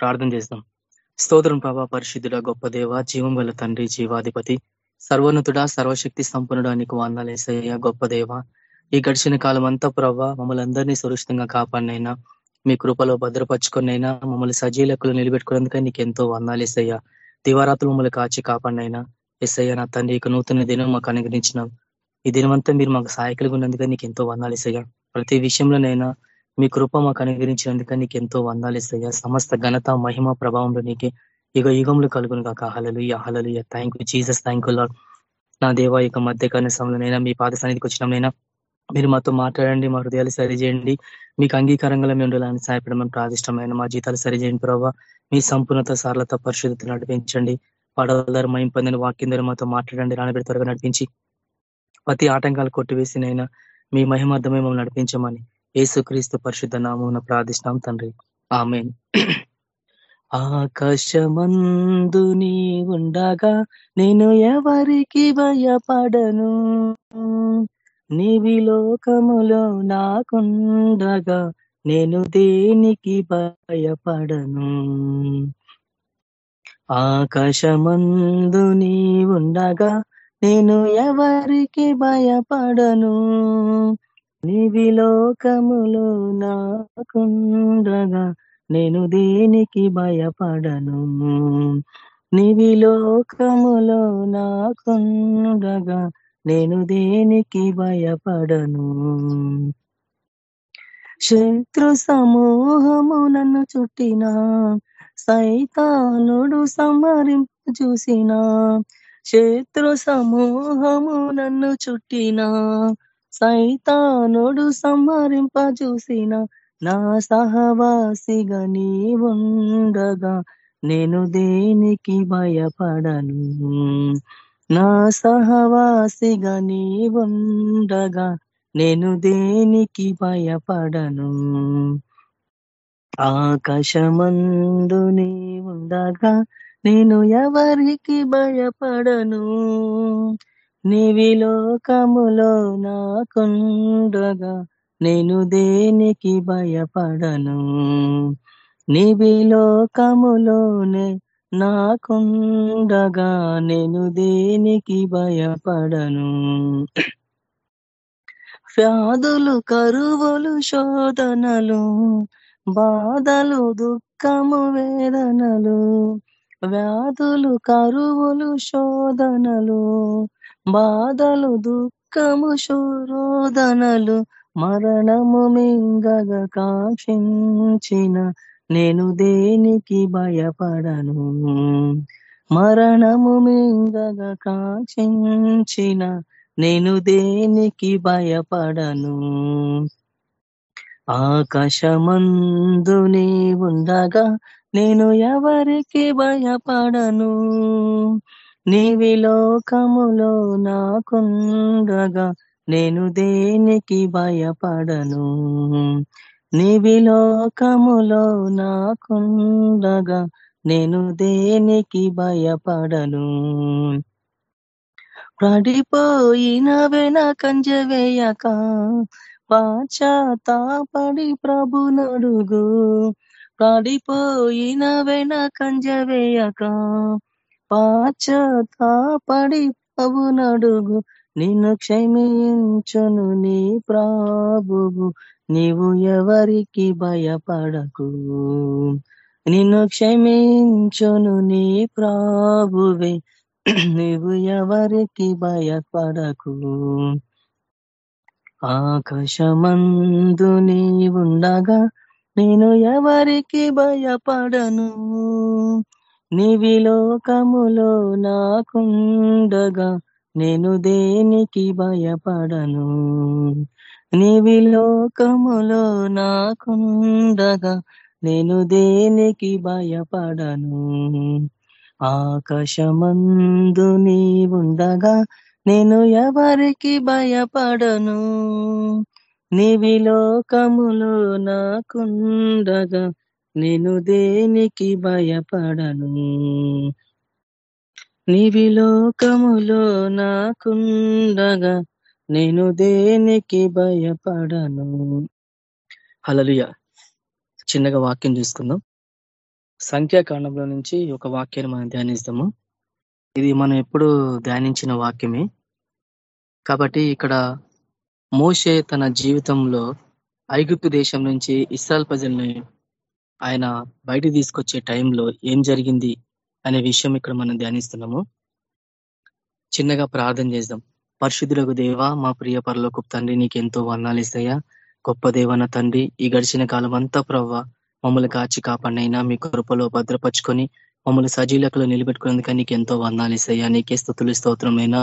ప్రార్థన చేస్తాం. స్తోత్రం ప్రభా పరిశుద్ధుడ గొప్ప దేవ జీవం గల తండ్రి జీవాధిపతి సర్వోన్నతుడ సర్వశక్తి సంపన్నుడా నీకు వందాలేసయ్య గొప్ప దేవ. ఈ గడిచిన కాలం అంతా ప్రభా మమ్మల్ని అందరినీ సురక్షితంగా కాపాడినైనా మీ కృపలో భద్రపరుచుకున్నైనా మమ్మల్ని సజీలకులు నిలబెట్టుకున్నందుకే నీకు ఎంతో వందాలేసయ్యా దివారాతులు మమ్మల్ని కాచి కాపాడినైనా ఎస్ఐ నా తండ్రి ఇక నూతన దినం మాకు అనుగ్రహించినాం ఈ దినమంతా మీరు మాకు సహాయకులుగా ఉన్నందుకే నీకు ఎంతో వందాలేసయ్యా ప్రతి విషయంలోనైనా మీ కృప మాకు అనుగ్రహించినందుకే నీకు ఎంతో వందాలు ఇస్తాయా. సమస్త ఘనత మహిమ ప్రభావంలో నీకే యుగ యుగంలో కలుగును కాక హలలు హలలు thank you Jesus thank you నా దేవ ఇక మధ్య సమయంలోనైనా మీ పాద సన్నిధికి వచ్చినామైనా మీరు మాతో మాట్లాడండి మా హృదయాలు సరిచేయండి. మీకు అంగీకారంగా మేము ఉండాలని సహాయపడమని ప్రాదిష్టమైన మా జీతాలు సరిచేయండి ప్రభావ మీ సంపూర్ణత సారలత పరిశుద్ధత నడిపించండి. పడవల మయం పొందిన వాక్యం ద్వారా మాతో మాట్లాడండి రానబెడి త్వరగా నడిపించి ప్రతి ఆటంకాలు కొట్టివేసినైనా మీ మహిమార్థమే మమ్మల్ని నడిపించమని యేసుక్రీస్తు పరిశుద్ధ నామమున ప్రార్థిస్తాం తండ్రి. ఆమె ఆకాశమందు నీ ఉండగా నేను ఎవరికి భయపడను? నీవి లోకములో నాకుండగా నేను దేనికి భయపడను? ఆకాశమందు నీ ఉండగా నేను ఎవరికి భయపడను? నివిలోకములో నాకుండగా నేను దేనికి భయపడను? నివిలోకములో నాకుండగా నేను దేనికి భయపడను? శత్రు సమూహము నన్ను చుట్టినా సైతానుడు సమరింప చూసిన శత్రు సమూహము నన్ను చుట్టిన సైతానుడు సంహరింప చూసిన నా సహవాసిగా నీ ఉండగా నేను దేనికి భయపడను? నా సహవాసిగా నీ ఉండగా నేను దేనికి భయపడను? ఆకాశమందు నీ ఉండగా నేను ఎవరికి భయపడను? నీవి లోకములో నాకుండగా నేను దేనికి భయపడను? నీవి లోకములోనే నాకుండగా నేను దేనికి భయపడను? వ్యాధులు కరువులు శోధనలు బాధలు దుఃఖము వేదనలు వ్యాధులు కరువులు శోధనలు బాధలు దుఃఖము శోరోదనలు మరణము మింగగ కాక్షించిన నేను దేనికి భయపడను? మరణము మింగగ కాక్షించిన నేను దేనికి భయపడను? ఆకాశమందు నీ ఉండగా నేను ఎవరికి భయపడను? నీవి లోకములో నాకుండగా నేను దేనికి భయపడను? నీవి లోకములో నాకుండగా నేను దేనికి భయపడను? పడిపోయిన వెన కంజవేయక పాచాతాపడి ప్రభు నడుగు. పడిపోయిన వెన కంజవేయక పాచాతాపడి ప్రభు నడుగు. నిన్ను క్షమించును నీ ప్రాభువు. నీవు ఎవరికి భయపడకు. నిన్ను క్షమించును నీ ప్రాభువే. నీవు ఎవరికి భయపడకు. ఆకాశమందు నీ ఉండగా నేను ఎవరికి భయపడను? నీవి లోకములో నాకుండగా నేను దేనికి భయపడను? నీవి లోకములో నాకుండగా నేను దేనికి భయపడను? ఆకాశమందు నీవుండగా నేను ఎవరికి భయపడను? నీవి లోకములో నాకుండగా నేను దేనికి భయపడను? నీవి లోకములో నాకుండగా నేను దేనికి భయపడను? హలలుయ చిన్నగా వాక్యం చూసుకుందాం. సంఖ్యాకాండంలో నుంచి ఒక వాక్యాన్ని మనం ధ్యానిస్తాము. ఇది మనం ఎప్పుడు ధ్యానించిన వాక్యమే. కాబట్టి ఇక్కడ మోషే తన జీవితంలో ఐగుప్తు దేశం నుంచి ఇస్రాల్ ప్రజల్ని ఆయన బయట తీసుకొచ్చే టైంలో ఏం జరిగింది అనే విషయం ఇక్కడ మనం ధ్యానిస్తున్నాము. చిన్నగా ప్రార్థన చేద్దాం. పరిశుద్ధులకు దేవ మా ప్రియ పరలోకు తండ్రి నీకు ఎంతో వర్ణాలిస్తాయా గొప్ప దేవన తండ్రి ఈ గడిచిన కాలం అంతా ప్రవ్వ మమ్మల్ని కాచి కాపాడినైనా మీ కృపలో భద్రపరుచుకొని మమ్మల్ని సజీలకలో నిలబెట్టుకునేందుకు నీకు ఎంతో వర్ణాలిస్తాయా నీకే స్థుతులు స్తోత్రమైనా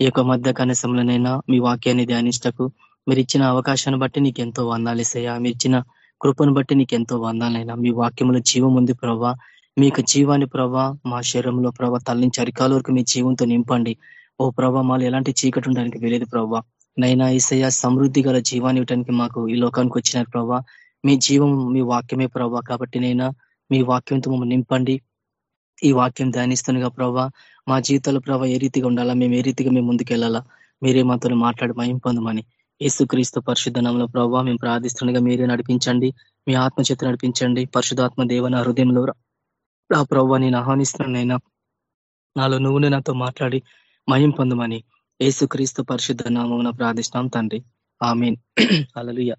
ఈ యొక్క మధ్య కనసంలోనైనా మీ వాక్యాన్ని ధ్యానించటకు మీరు ఇచ్చిన అవకాశాన్ని బట్టి నీకు ఎంతో వర్ణాలిస్తాయా మీరు ఇచ్చిన కృపను బట్టి నీకు ఎంతో వందాలైనా. మీ వాక్యంలో జీవం ఉంది ప్రవ్వా మీకు జీవాన్ని ప్రభా మా శరీరంలో ప్రభా తల్లించి అరికాల వరకు మీ జీవంతో నింపండి. ఓ ప్రభా మాలో ఎలాంటి చీకటి ఉండడానికి వెళ్ళేది ప్రభా. నైనా ఈసయ సమృద్ధి గల జీవాన్ని ఇవ్వడానికి మాకు ఈ లోకానికి వచ్చినారు ప్రభా. మీ జీవం మీ వాక్యమే ప్రభా. కాబట్టి నైనా మీ వాక్యంతో మమ్మల్ని నింపండి. ఈ వాక్యం ధ్యానిస్తుండగా ప్రభా మా జీవితాల ప్రభా ఏ రీతిగా ఉండాలా మేము ఏ రీతిగా మేము ముందుకెళ్ళాలా మీరే మాతో మాట్లాడి మయం పొందమని. యేసుక్రీస్తు పరిశుద్ధనంలో ప్రభావ మేము ప్రార్థిస్తుండగా మీరే నడిపించండి. మీ ఆత్మచేత నడిపించండి. పరిశుధాత్మ దేవన హృదయంలో ఆ ప్రభావ నేను ఆహ్వానిస్తున్నానైనా. నాలో నువ్వునే నాతో మాట్లాడి మయం పొందమని యేసుక్రీస్తు పరిశుద్ధ నామమున ప్రార్థిస్తున్నాం తండ్రి. ఆమెన్. అలలుయ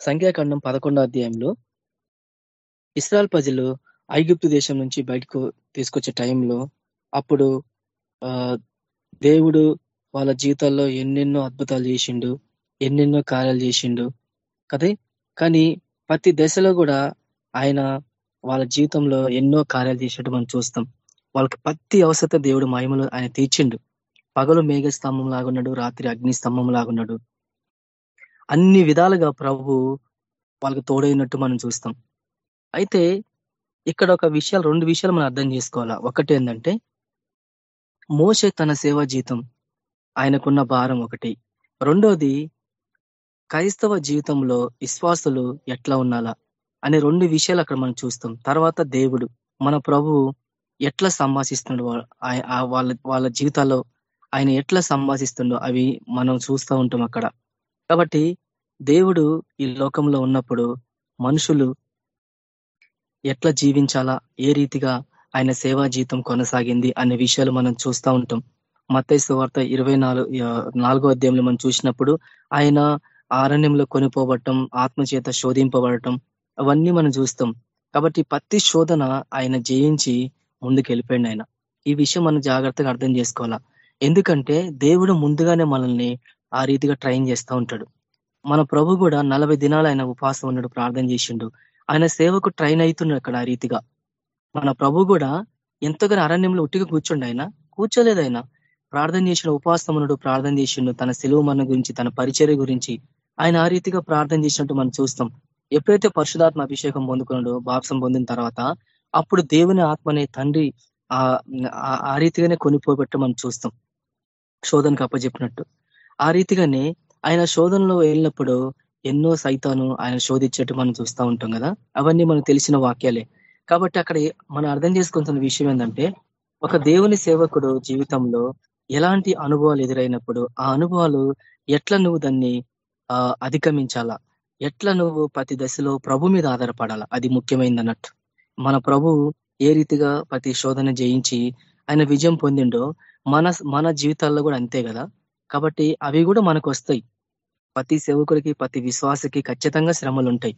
సంఖ్యాఖండం పదకొండో అధ్యాయంలో ఇస్రాయల్ ప్రజలు ఐగుప్తు దేశం నుంచి బయటకు తీసుకొచ్చే టైంలో అప్పుడు ఆ దేవుడు వాళ్ళ జీవితాల్లో ఎన్నెన్నో అద్భుతాలు చేసిండు. ఎన్నెన్నో కార్యాలు చేసిండు. కదే? కానీ ప్రతి దశలో కూడా ఆయన వాళ్ళ జీవితంలో ఎన్నో కార్యాలు చేసినట్టు మనం చూస్తాం. వాళ్ళకి ప్రతి అవసరత దేవుడు మహిమలు ఆయన తీర్చిండు. పగలు మేఘ స్తంభం లాగున్నాడు రాత్రి అగ్ని స్తంభం లాగున్నాడు అన్ని విధాలుగా ప్రభు వాళ్ళకి తోడైనట్టు మనం చూస్తాం. అయితే ఇక్కడ ఒక విషయాలు రెండు విషయాలు మనం అర్థం చేసుకోవాలా? ఒకటి ఏంటంటే మోసే తన సేవా జీతం ఆయనకున్న భారం ఒకటి. రెండోది క్రైస్తవ జీవితంలో విశ్వాసులు ఎట్లా ఉండాలా అనే రెండు విషయాలు అక్కడ మనం చూస్తాం. తర్వాత దేవుడు మన ప్రభువు ఎట్లా సంభాషిస్తున్నాడు వాళ్ళ వాళ్ళ జీవితాల్లో ఆయన ఎట్లా సంభాషిస్తుండో అవి మనం చూస్తూ ఉంటాం అక్కడ. కాబట్టి దేవుడు ఈ లోకంలో ఉన్నప్పుడు మనుషులు ఎట్లా జీవించాలా ఏ రీతిగా ఆయన సేవా జీవితం కొనసాగింది అనే విషయాలు మనం చూస్తూ ఉంటాం. మత్తైసు వార్త ఇరవై నాలుగో అధ్యాయంలో మనం చూసినప్పుడు ఆయన ఆరణ్యంలో కొనిపోవటం ఆత్మచేత శోధింపబడటం అవన్నీ మనం చూస్తాం. కాబట్టి ప్రతి శోధన ఆయన జయించి ముందుకు వెళ్ళిపోయింది ఆయన. ఈ విషయం మనం జాగ్రత్తగా అర్థం చేసుకోవాలా? ఎందుకంటే దేవుడు ముందుగానే మనల్ని ఆ రీతిగా ట్రైన్ చేస్తూ ఉంటాడు. మన ప్రభు కూడా నలభై దినాలు ఆయన ఉపాసం ఉన్నాడు ప్రార్థన చేసిండు. ఆయన సేవకు ట్రైన్ అవుతున్నాడు అక్కడ ఆ రీతిగా. మన ప్రభు కూడా ఎంతగానో అరణ్యంలో ఉట్టిగా కూర్చుండు ఆయన. కూర్చోలేదు ఆయన. ప్రార్థన చేసిన ఉపాసం ఉన్నాడు ప్రార్థన చేసిండు. తన సెలవు మన గురించి తన పరిచర్య గురించి ఆయన ఆ రీతిగా ప్రార్థన చేసినట్టు మనం చూస్తాం. ఎప్పుడైతే పరిశుధాత్మ అభిషేకం పొందుకున్నాడో బాప్సం పొందిన తర్వాత అప్పుడు దేవుని ఆత్మనే తండ్రి ఆ రీతిగానే కొనిపోబెట్టు మనం చూస్తాం. శోధనకు అప్పచెప్పినట్టు ఆ రీతిగానే ఆయన శోధనలో వెళ్ళినప్పుడు ఎన్నో సైతాను ఆయన శోధించేట్టు మనం చూస్తూ ఉంటాం కదా? అవన్నీ మనకు తెలిసిన వాక్యాలే. కాబట్టి అక్కడ మనం అర్థం చేసుకుంటున్న విషయం ఏంటంటే ఒక దేవుని సేవకుడు జీవితంలో ఎలాంటి అనుభవాలు ఎదురైనప్పుడు ఆ అనుభవాలు ఎట్లా నువ్వు దాన్ని అధిగమించాలా? ఎట్లా నువ్వు ప్రతి దశలో ప్రభు మీద ఆధారపడాలా? అది ముఖ్యమైనది అన్నట్టు మన ప్రభు ఏ రీతిగా ప్రతి శోధన జయించి ఆయన విజయం పొందిండో మన మన జీవితాల్లో కూడా అంతే కదా? కాబట్టి అవి కూడా మనకు వస్తాయి. ప్రతి సేవకుడికి ప్రతి విశ్వాసకి ఖచ్చితంగా శ్రమలు ఉంటాయి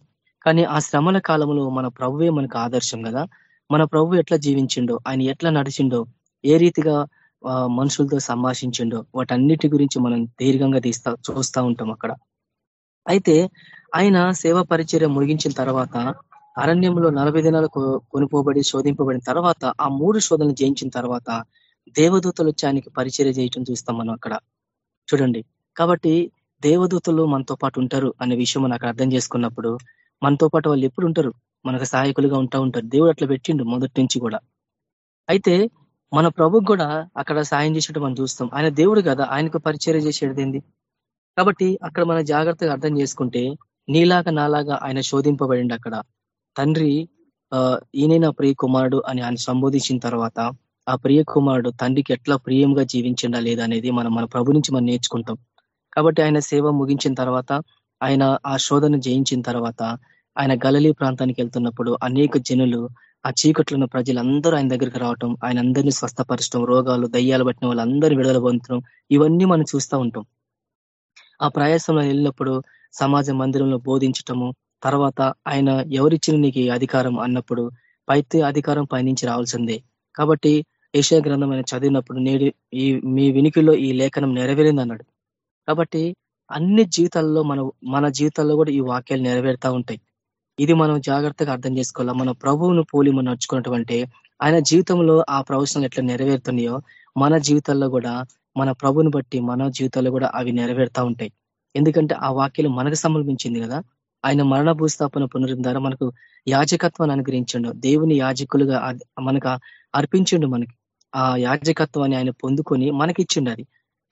కానీ ఆ శ్రమల కాలంలో మన ప్రభువే మనకు ఆదర్శం కదా? మన ప్రభు ఎట్లా జీవించిండో ఆయన ఎట్లా నడిచిండో ఏ రీతిగా మనుషులతో సంభాషించిండో వాటన్నిటి గురించి మనం దీర్ఘంగా తీస్తా చూస్తూ ఉంటాం అక్కడ. అయితే ఆయన సేవా పరిచర్య ముగించిన తర్వాత అరణ్యంలో నలభై దినాలు కొనుకోబడి శోధింపబడిన తర్వాత ఆ మూడు శోధనలు జయించిన తర్వాత దేవదూతలు వచ్చి ఆయనకి పరిచర్య చేయటం చూస్తాం మనం అక్కడ. చూడండి. కాబట్టి దేవదూతలు మనతో పాటు ఉంటారు అనే విషయం మనకు అర్థం చేసుకున్నప్పుడు మనతో పాటు వాళ్ళు ఎప్పుడు ఉంటారు? మనకు సహాయకులుగా ఉంటా ఉంటారు. దేవుడు అట్లా పెట్టిండు మొదటి నుంచి కూడా. అయితే మన ప్రభుకు కూడా అక్కడ సాయం చేసేట్టు మనం చూస్తాం. ఆయన దేవుడు కదా. ఆయనకు పరిచర్య చేసేది ఏంది? కాబట్టి అక్కడ మనం జాగ్రత్తగా అర్థం చేసుకుంటే నీలాగా నాలాగా ఆయన శోధింపబడిండి అక్కడ. తండ్రి ఈయన నా ప్రియ కుమారుడు అని ఆయన సంబోధించిన తర్వాత ఆ ప్రియ కుమారుడు తండ్రికి ఎట్లా ప్రియంగా జీవించిండా లేదా అనేది మనం మన ప్రభు నుంచి మనం నేర్చుకుంటాం. కాబట్టి ఆయన సేవ ముగించిన తర్వాత ఆయన ఆ శోధన జయించిన తర్వాత ఆయన గలలీ ప్రాంతానికి వెళ్తున్నప్పుడు అనేక జనులు ఆ చీకట్లో ఉన్న ప్రజలందరూ ఆయన దగ్గరికి రావటం ఆయన అందరినీ స్వస్థపరచడం రోగాలు దయ్యాలు పట్టిన వాళ్ళందరూ విడుదల పొందడం ఇవన్నీ మనం చూస్తూ ఉంటాం. ఆ ప్రయాసంలో వెళ్ళినప్పుడు సమాజ మందిరంలో బోధించటము తర్వాత ఆయన ఎవరిచ్చిన నీకు అధికారం అన్నప్పుడు పైతే అధికారం పైనుంచి రావాల్సిందే. కాబట్టి ఏషియా గ్రంథం ఆయన చదివినప్పుడు నేడు ఈ మీ వినికిలో ఈ లేఖనం నెరవేరింది అన్నాడు. కాబట్టి అన్ని జీవితాల్లో మన మన జీవితాల్లో కూడా ఈ వాక్యాలు నెరవేరుతా ఉంటాయి. ఇది మనం జాగ్రత్తగా అర్థం చేసుకోవాలా? మన ప్రభువును పోలి మనం నడుచుకున్నటువంటి ఆయన జీవితంలో ఆ ప్రవచనాలు ఎట్లా నెరవేరుతున్నాయో మన జీవితాల్లో కూడా మన ప్రభుని బట్టి మన జీవితాల్లో కూడా అవి నెరవేరుతా ఉంటాయి. ఎందుకంటే ఆ వాక్యలు మనకు సంబంధించింది కదా. ఆయన మరణ భూస్థాపన పునరుద్ధారం మనకు యాజకత్వాన్ని అనుగ్రహించండు. దేవుని యాజకులుగా మనకు అర్పించిండు మనకి. ఆ యాజకత్వాన్ని ఆయన పొందుకొని మనకిచ్చిండు అది.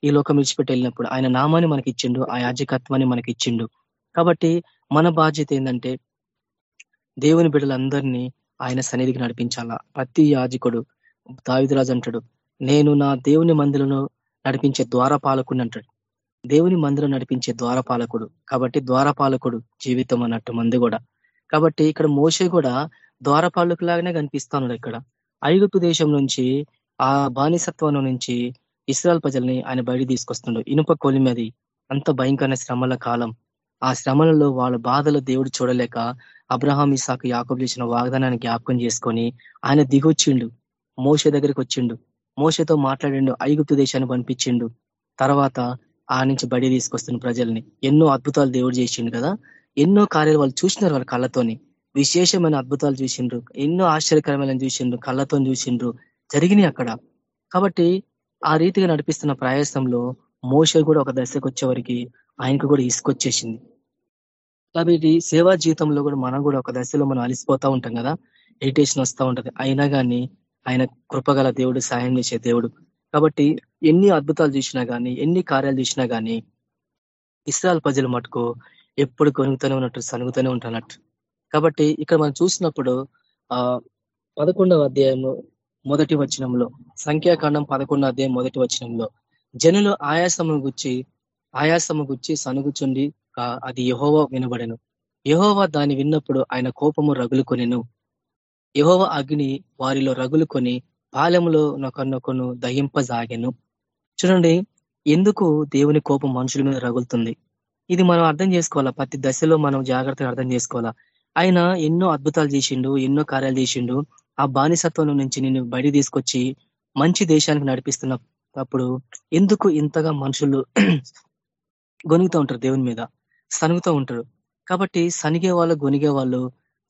ఈ లోకం విడిచిపెట్టి వెళ్ళినప్పుడు ఆయన నామాన్ని మనకి ఇచ్చిండు ఆ యాజకత్వాన్ని మనకి ఇచ్చిండు కాబట్టి మన బాధ్యత ఏంటంటే దేవుని బిడ్డలందరినీ ఆయన సన్నిధికి నడిపించాలా. ప్రతి యాజకుడు దావిదరాజు అంటాడు నేను నా దేవుని మందులను నడిపించే ద్వారపాలకుడు అంటాడు దేవుని మందిరం నడిపించే ద్వారపాలకుడు. కాబట్టి ద్వారపాలకుడు జీవితం అన్నట్టు మంది కూడా. కాబట్టి ఇక్కడ మోసే కూడా ద్వారపాలకు లాగానే కనిపిస్తాను ఇక్కడ. ఐగుప్తు దేశం నుంచి ఆ బానిసత్వం నుంచి ఇస్రాయల్ ప్రజల్ని ఆయన బయట తీసుకొస్తుండడు ఇనుప కొలిమది అంత భయంకరమైన శ్రమల కాలం. ఆ శ్రమలలో వాళ్ళ బాధలు దేవుడు చూడలేక అబ్రహాం ఇసాకు యాకబు చేసిన వాగ్దానాన్ని జ్ఞాపకం చేసుకొని ఆయన దిగొచ్చిండు. మోస దగ్గరికి వచ్చిండు. మోసతో మాట్లాడిండు ఐగుప్తు దేశాన్ని పంపించిండు. తర్వాత ఆ నుంచి బడి తీసుకొస్తున్న ప్రజల్ని. ఎన్నో అద్భుతాలు దేవుడు చేసిండు కదా. ఎన్నో కార్యాలు వాళ్ళు చూసినారు వాళ్ళ కళ్ళతోని. విశేషమైన అద్భుతాలు చూసిండ్రు. ఎన్నో ఆశ్చర్యకరమైన చూసిండ్రు. కళ్ళతో చూసిండ్రు. జరిగినాయి అక్కడ. కాబట్టి ఆ రీతిగా నడిపిస్తున్న ప్రయాసంలో మోస కూడా ఒక దశకు వచ్చేవరికి ఆయనకు కూడా ఇసుకొచ్చేసింది. కాబట్టి సేవా జీవితంలో కూడా మనం కూడా ఒక దశలో మనం అలిసిపోతా ఉంటాం కదా. ఇరిటేషన్ వస్తూ ఉంటది. అయినా కానీ ఆయన కృపగల దేవుడు సాయం చేసే దేవుడు. కాబట్టి ఎన్ని అద్భుతాలు చూసినా గానీ ఎన్ని కార్యాలు చూసినా గానీ ఇస్రాయల్ ప్రజలు మటుకు ఎప్పుడు కొనుగుతూనే ఉన్నట్టు సనుగుతూనే ఉంటున్నట్టు కాబట్టి ఇక్కడ మనం చూసినప్పుడు ఆ పదకొండవ అధ్యాయము మొదటి వచనంలో సంఖ్యాకాండం పదకొండవ అధ్యాయం మొదటి వచనంలో జనులు ఆయాసము గుచ్చి ఆయాసము గుచ్చి సనుగుచుండి అది యహోవ వినబడెను. యహోవ దాన్ని విన్నప్పుడు ఆయన కోపము రగులుకొనెను. యహోవ అగ్ని వారిలో రగులుకొని పాలెములో నొకనొకను దహింపజాగెను. చూడండి ఎందుకు దేవుని కోపం మనుషుల మీద రగులుతుంది? ఇది మనం అర్థం చేసుకోవాలా? ప్రతి దశలో మనం జాగ్రత్తగా అర్థం చేసుకోవాలా? ఆయన ఎన్నో అద్భుతాలు చేసిండు ఎన్నో కార్యాలు చేసిండు. ఆ బానిసత్వం నుంచి నేను బయట తీసుకొచ్చి మంచి దేశానికి నడిపిస్తున్నప్పుడు ఎందుకు ఇంతగా మనుషులు గొనుగుతూ ఉంటారు దేవుని మీద? సనుగుతూ ఉంటారు. కాబట్టి సనిగే వాళ్ళు గొనిగే వాళ్ళు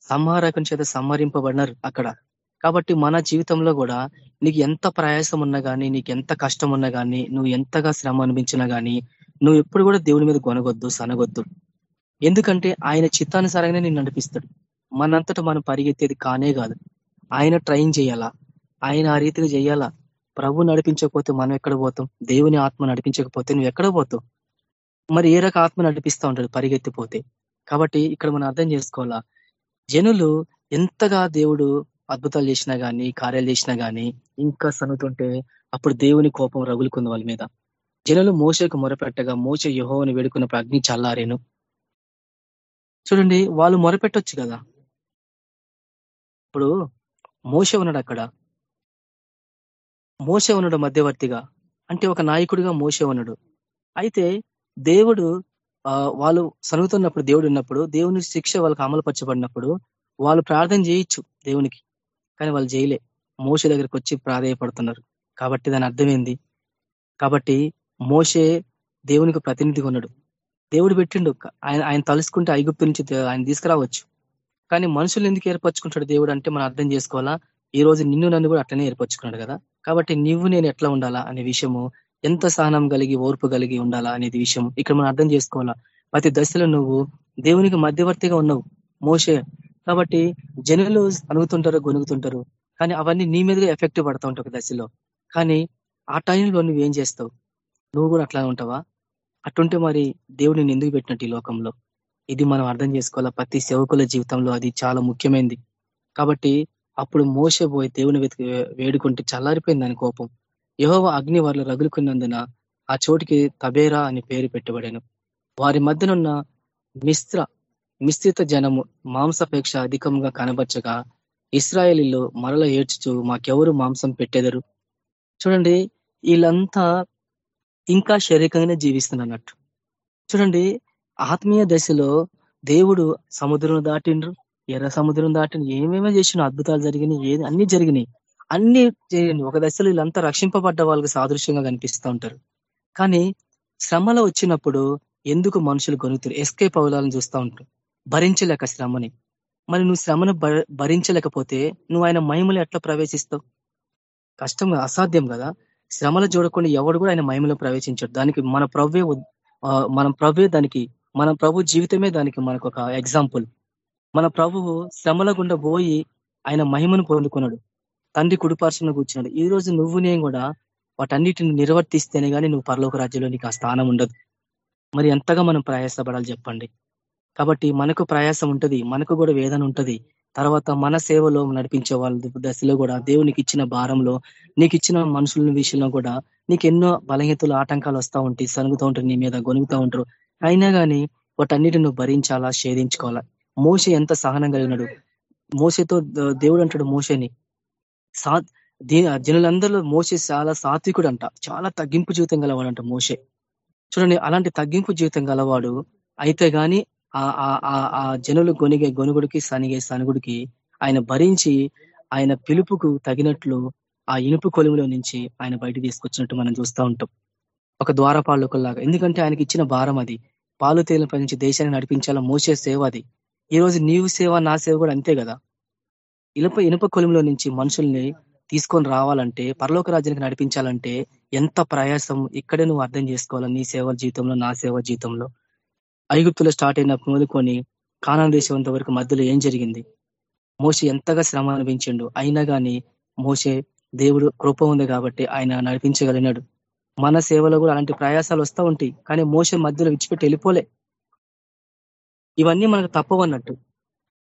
సంహారకం చేత సంహరింపబడినారు అక్కడ. కాబట్టి మన జీవితంలో కూడా నీకు ఎంత ప్రయాసం ఉన్నా కానీ నీకు ఎంత కష్టం ఉన్నా కానీ నువ్వు ఎంతగా శ్రమ అనిపించినా కానీ నువ్వు ఎప్పుడు కూడా దేవుని మీద కొనగొద్దు సనగొద్దు. ఎందుకంటే ఆయన చిత్తానుసారంగానే నేను నడిపిస్తాడు. మనంతటా మనం పరిగెత్తేది కానే కాదు. ఆయన ట్రైన్ చేయాలా? ఆయన ఆ రీతిగా చేయాలా? ప్రభు నడిపించకపోతే మనం ఎక్కడ పోతాం? దేవుని ఆత్మ నడిపించకపోతే నువ్వు ఎక్కడ పోతావు? మరి ఏ రక ఆత్మ నడిపిస్తూ ఉంటాడు పరిగెత్తిపోతే? కాబట్టి ఇక్కడ మనం అర్థం చేసుకోవాలా? జనులు ఎంతగా దేవుడు అద్భుతాలు చేసినా గానీ కార్యాలు చేసినా గానీ ఇంకా సనుతుంటే అప్పుడు దేవుని కోపం రగులుకుంది వాళ్ళ మీద. జనులు మోసకు మొరపెట్టగా మోస యుహోని వేడుకున్న ప్రజ్ఞ చల్లారేను. చూడండి వాళ్ళు మొరపెట్టొచ్చు కదా? ఇప్పుడు మోస ఉన్నాడు అక్కడ. మోస ఉన్నాడు మధ్యవర్తిగా. అంటే ఒక నాయకుడిగా మోస ఉన్నాడు. అయితే దేవుడు వాళ్ళు చదువుతున్నప్పుడు దేవుడు ఉన్నప్పుడు దేవుని శిక్ష వాళ్ళకి అమలుపరచబడినప్పుడు వాళ్ళు ప్రార్థన చేయొచ్చు దేవునికి. కానీ వాళ్ళు చేయలే. మోస దగ్గరికి వచ్చి ప్రాధాయపడుతున్నారు. కాబట్టి దాని అర్థమైంది కాబట్టి మోసే దేవునికి ప్రతినిధిగా ఉన్నాడు. దేవుడు పెట్టిండు. ఆయన ఆయన తలుసుకుంటే ఐగుప్తు నుంచి ఆయన తీసుకురావచ్చు. కానీ మనుషులు ఎందుకు ఏర్పరచుకుంటాడు దేవుడు అంటే మనం అర్థం చేసుకోవాలా? ఈ రోజు నిన్ను నన్ను కూడా అట్లనే ఏర్పరచుకున్నాడు కదా. కాబట్టి నువ్వు నేను ఎట్లా ఉండాలా అనే విషయము ఎంత సహనం కలిగి ఓర్పు కలిగి ఉండాలా అనేది విషయం ఇక్కడ మనం అర్థం చేసుకోవాలా? ప్రతి దశలో నువ్వు దేవునికి మధ్యవర్తిగా ఉన్నావు మోసే కాబట్టి జనులు అనుగుతుంటారు గొనుగుతుంటారు కానీ అవన్నీ నీ మీదగా ఎఫెక్ట్ పడతా ఉంటావు ఒక దశలో. కానీ ఆ టైంలో ఏం చేస్తావు? నువ్వు కూడా అట్లా ఉంటావా? అటుంటే మరి దేవుడు నేను ఎందుకు పెట్టినట్టు ఈ లోకంలో? ఇది మనం అర్థం చేసుకోవాలా? ప్రతి సేవకుల జీవితంలో అది చాలా ముఖ్యమైనది కాబట్టి అప్పుడు మోస పోయి దేవుని వెతికి వేడుకుంటే చల్లారిపోయింది దాని కోపం. యహోవ అగ్ని వారిలో రగులుకున్నందున ఆ చోటికి తబేరా అని పేరు పెట్టబడాను. వారి మధ్యనున్న మిస్త్ర మిశ్రిత జనము మాంసపేక్ష అధికంగా కనబరచగా ఇస్రాయలీలో మరల ఏడ్చుచు మాకెవరు మాంసం పెట్టెదరు. చూడండి వీళ్ళంతా ఇంకా శరీరంగానే జీవిస్తున్నట్టు. చూడండి ఆత్మీయ దశలో దేవుడు సముద్రం దాటిండ్రు ఎర్ర సముద్రం దాటిండు ఏమేమో చేసిన అద్భుతాలు జరిగినాయి ఏది అన్ని జరిగినాయి. అన్ని చేయండి ఒక దశలో వీళ్ళంతా రక్షింపబడ్డ వాళ్ళకి సాదృశ్యంగా కనిపిస్తూ ఉంటారు. కానీ శ్రమలో వచ్చినప్పుడు ఎందుకు మనుషులు గొనుగుతారు? ఎస్కేప్ అవ్వాలని చూస్తూ ఉంటారు. భరించలేక శ్రమని. మరి నువ్వు శ్రమను భరించలేకపోతే నువ్వు ఆయన మహిమలు ఎట్లా ప్రవేశిస్తావు? కష్టం అసాధ్యం కదా. శ్రమలు చూడకుండా ఎవడు కూడా ఆయన మహిమలో ప్రవేశించాడు. దానికి మన ప్రవ్వే మన ప్రవ్వే దానికి మన ప్రభు జీవితమే దానికి మనకు ఒక ఎగ్జాంపుల్. మన ప్రభువు శ్రమల గుండా పోయి ఆయన మహిమను పొందుకున్నాడు. తండ్రి కుడిపార్శ్వన కూర్చున్నాడు. ఈ రోజు నువ్వు నేను కూడా వాటన్నిటిని నిర్వర్తిస్తేనే కానీ నువ్వు పరలోక రాజ్యంలో నీకు ఆ స్థానం ఉండదు. మరి ఎంతగా మనం ప్రయాసపడాలి చెప్పండి? కాబట్టి మనకు ప్రయాసం ఉంటది మనకు కూడా వేదన ఉంటది. తర్వాత మన సేవలో నడిపించే వాళ్ళ దశలో కూడా దేవునికి ఇచ్చిన భారంలో నీకు ఇచ్చిన మనుషుల విషయంలో కూడా నీకు ఎన్నో బలహీతలు ఆటంకాలు వస్తూ ఉంటాయి సనుగుతూ ఉంటారు నీ మీద గొనుగుతూ ఉంటారు. అయినా కానీ వాటన్నిటిని నువ్వు భరించాలా షేధించుకోవాలా మోస ఎంత సహనం కలిగినాడు మోసతో దేవుడు అంటాడు మోసని సా జనులందరిలో మోసే చాలా సాత్వికుడు అంట చాలా తగ్గింపు జీవితం గలవాడంట మోసే. చూడండి అలాంటి తగ్గింపు జీవితం గలవాడు అయితే గాని ఆ జనులు గొనిగే గొనుగుడికి సనిగే సనుగుడికి ఆయన భరించి ఆయన పిలుపుకు తగినట్లు ఆ ఇనుపు కొలుములో నుంచి ఆయన బయట తీసుకొచ్చినట్టు మనం చూస్తూ ఉంటాం. ఒక ద్వారపాలకుల్లాగా. ఎందుకంటే ఆయనకి ఇచ్చిన భారం అది. పాలు తేలిపై నుంచి దేశాన్ని నడిపించాలా మోసే సేవ అది. ఈ రోజు నీవు సేవ నా సేవ కూడా అంతే కదా. ఇనుప ఇనుప కొలుములో నుంచి మనుషుల్ని తీసుకొని రావాలంటే పరలోక రాజ్యానికి నడిపించాలంటే ఎంత ప్రయాసం ఇక్కడే నువ్వు అర్థం చేసుకోవాలి నీ సేవ జీవితంలో నా సేవ జీవితంలో. ఐగుప్తులో స్టార్ట్ అయిన మొదలుకొని కానాన్ దేశం వరకు మధ్యలో ఏం జరిగింది? మోసే ఎంతగా శ్రమ అనిపించిండు అయినా కానీ మోసే దేవుడు కృప ఉంది కాబట్టి ఆయన నడిపించగలిగినాడు. మన సేవలో కూడా అలాంటి ప్రయాసాలు వస్తూ ఉంటాయి కానీ మోసే మధ్యలో విడిచిపెట్టి వెళ్ళిపోలే. ఇవన్నీ మనకు తప్పవన్నట్టు.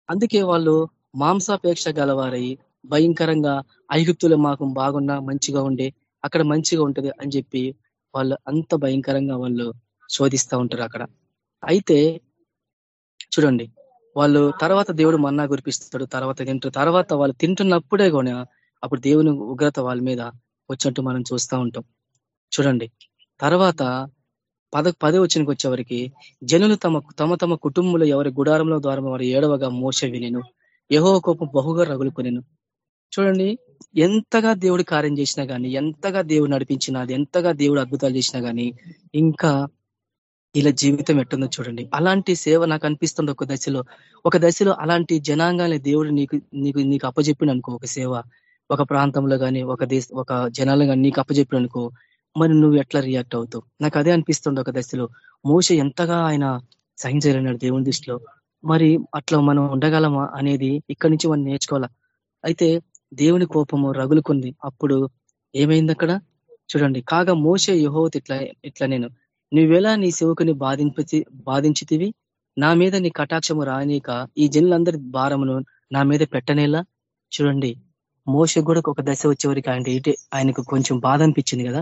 అందుకే వాళ్ళు మాంసాపేక్ష గలవారై భయంకరంగా ఐగుప్తులు మాకు బాగున్నా మంచిగా ఉండే అక్కడ మంచిగా ఉంటది అని చెప్పి వాళ్ళు అంత భయంకరంగా వాళ్ళు శోధిస్తూ ఉంటారు అక్కడ. అయితే చూడండి వాళ్ళు తర్వాత దేవుడు మన్నా గురిపిస్తాడు తర్వాత తింటారు. తర్వాత వాళ్ళు తింటున్నప్పుడే కూడా అప్పుడు దేవుని ఉగ్రత వాళ్ళ మీద వచ్చినట్టు మనం చూస్తూ ఉంటాం. చూడండి తర్వాత పద పదే వచ్చినకి వచ్చేవరికి జనులు తమ తమ తమ కుటుంబంలో ఎవరి గుడారంలో ద్వారా వారు ఏడవగా మోస వినిను. యహో కోపం బహుగా రగులుకునేను. చూడండి ఎంతగా దేవుడు కార్యం చేసినా గానీ ఎంతగా దేవుడు నడిపించినా ఎంతగా దేవుడు అద్భుతాలు చేసినా గానీ ఇంకా ఇలా జీవితం ఎట్టుందో చూడండి. అలాంటి సేవ నాకు అనిపిస్తుంది ఒక దశలో. ఒక దశలో అలాంటి జనాంగాన్ని దేవుడు నీకు నీకు నీకు అప్పచెప్పిన అనుకో ఒక సేవ ఒక ప్రాంతంలో కానీ ఒక దేశ ఒక జనాలు కానీ నీకు అప్పచెప్పిన అనుకో మరి నువ్వు ఎట్లా రియాక్ట్ అవుతావు? నాకు అదే అనిపిస్తుంది ఒక దశలో. మోస ఎంతగా ఆయన సహించలేనాడు దేవుని దృష్టిలో. మరి అట్లా మనం ఉండగలమా అనేది ఇక్కడి నుంచి మనం నేర్చుకోవాలా? అయితే దేవుని కోపము రగులుకుంది. అప్పుడు ఏమైంది అక్కడ చూడండి. కాగా మోసే యహోత్ ఇట్లా ఇట్లా నేను నువ్వెలా నీ సేవకుని బాధింపి బాధించితివి? నా మీద నీ కటాక్షము రానిక ఈ జనులందరి భారమును నా మీద పెట్టనేలా? చూడండి. మోస కూడా ఒక దశ వచ్చేవరకు ఆయన ఇటే ఆయనకు కొంచెం బాధ అనిపించింది కదా?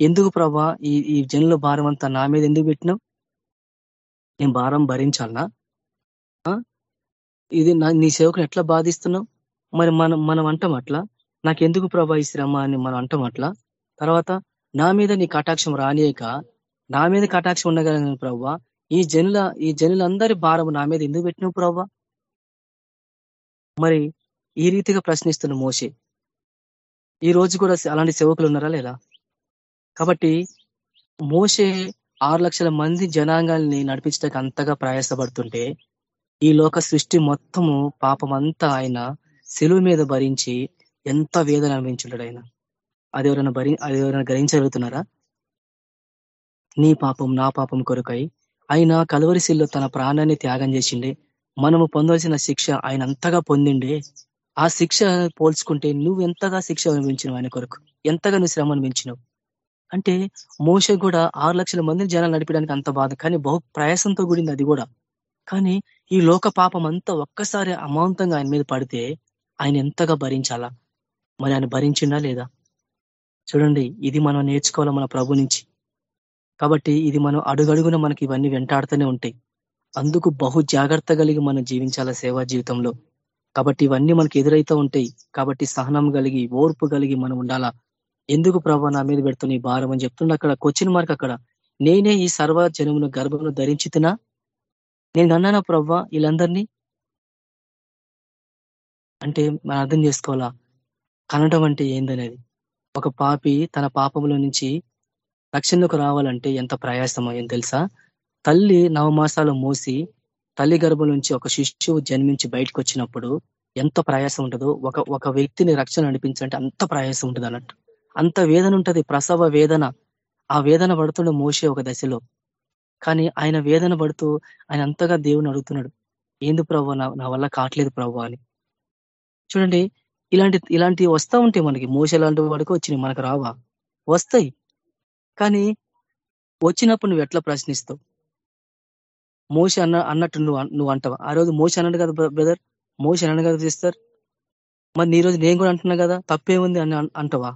ఎందుకు ప్రభా? ఈ ఈ జనుల భారం అంతా నా మీద ఎందుకు పెట్టినావు? నేను భారం భరించాలనా? ఇది నీ సేవకుని ఎట్లా బాధిస్తున్నావు? మరి మనం మనం అంటాం అట్లా. నాకెందుకు ప్రభా ఈ శ్రమ అని మనం అంటాం అట్లా. తర్వాత నా మీద నీ కటాక్షం రానియక నా మీద కటాక్షం ఉండగలను ప్రవ్వా ఈ జనుల ఈ జనులందరి భారం నా మీద ఎందుకు పెట్టినావు ప్రవ్వా మరి ఈ రీతిగా ప్రశ్నిస్తున్న మోసే ఈ రోజు కూడా అలాంటి సేవకులు ఉన్నారా లేదా? కాబట్టి మోసే ఆరు లక్షల మంది జనాంగాల్ని నడిపించడానికి అంతగా ప్రయాసపడుతుంటే ఈ లోక సృష్టి మొత్తము పాపమంతా ఆయన సెలువు మీద భరించి ఎంత వేదన అనుభవించుడు ఆయన? అది ఎవరైనా భరి అది ఎవరైనా గ్రహించగలుగుతున్నారా? నీ పాపం నా పాపం కొరకై ఆయన కలవరిశిల్లో తన ప్రాణాన్ని త్యాగం చేసిండే. మనము పొందవలసిన శిక్ష ఆయన అంతగా పొందిండే. ఆ శిక్ష పోల్చుకుంటే నువ్వు ఎంతగా శిక్ష అనుభవించినవు ఆయన కొరకు? ఎంతగా నువ్వు శ్రమ అనుభవించినవు? అంటే మోస కూడా ఆరు లక్షల మంది జనాలు నడిపడానికి అంత బాధ కానీ బహు ప్రయాసంతో కూడింది అది కూడా. కానీ ఈ లోక పాపం అంతా ఒక్కసారి అమాంతంగా ఆయన మీద పడితే ఆయన ఎంతగా భరించాలా? మరి ఆయన భరించిందా లేదా? చూడండి ఇది మనం నేర్చుకోవాలి మన ప్రభు నుంచి. కాబట్టి ఇది మనం అడుగడుగున మనకి ఇవన్నీ వెంటాడుతూనే ఉంటాయి. అందుకు బహు జాగ్రత్త కలిగి మనం జీవించాల సేవా జీవితంలో? కాబట్టి ఇవన్నీ మనకి ఎదురైతే ఉంటాయి. కాబట్టి సహనం కలిగి ఓర్పు కలిగి మనం ఉండాలా? ఎందుకు ప్రభా నా మీద పెడుతున్న ఈ భారం అని చెప్తుండే అక్కడ క్వశ్చన్ మార్క్ అక్కడ. నేనే ఈ సర్వ జనమును గర్భమును ధరించితున్నా నేను అన్నానా ప్రవ్వా వీళ్ళందరినీ? అంటే మనం అర్థం చేసుకోవాలా? కనడం అంటే ఏందనేది? ఒక పాపి తన పాపంలో నుంచి రక్షణలోకి రావాలంటే ఎంత ప్రయాసమో ఏం తెలుసా? తల్లి నవమాసాలు మోసి తల్లి గర్భం నుంచి ఒక శిష్యువు జన్మించి బయటకు వచ్చినప్పుడు ఎంత ప్రయాసం ఉంటుందో ఒక ఒక వ్యక్తిని రక్షణ నడిపించాలంటే అంత ప్రయాసం ఉంటుంది అన్నట్టు అంత వేదన ఉంటుంది ప్రసవ వేదన. ఆ వేదన పడుతుండే మోసే ఒక దశలో. కానీ ఆయన వేదన పడుతూ ఆయన అంతగా దేవుని అడుగుతున్నాడు. ఏంది ప్రభు నా వల్ల కావట్లేదు ప్రభు అని. చూడండి ఇలాంటి ఇలాంటివి వస్తూ ఉంటాయి మనకి మోస లాంటి వాడికి వచ్చినాయి మనకు రావా? వస్తాయి. కానీ వచ్చినప్పుడు నువ్వు ఎట్లా ప్రశ్నిస్తావు? మోస అన్న అన్నట్టు నువ్వు నువ్వు అంటావా? ఆ రోజు మోస అన్నాడు కదా బ్రదర్? మోస అన్నాడు కదా చేస్తారు మరి నీ రోజు నేను కూడా అంటున్నా కదా తప్పేముంది అని అంటావా?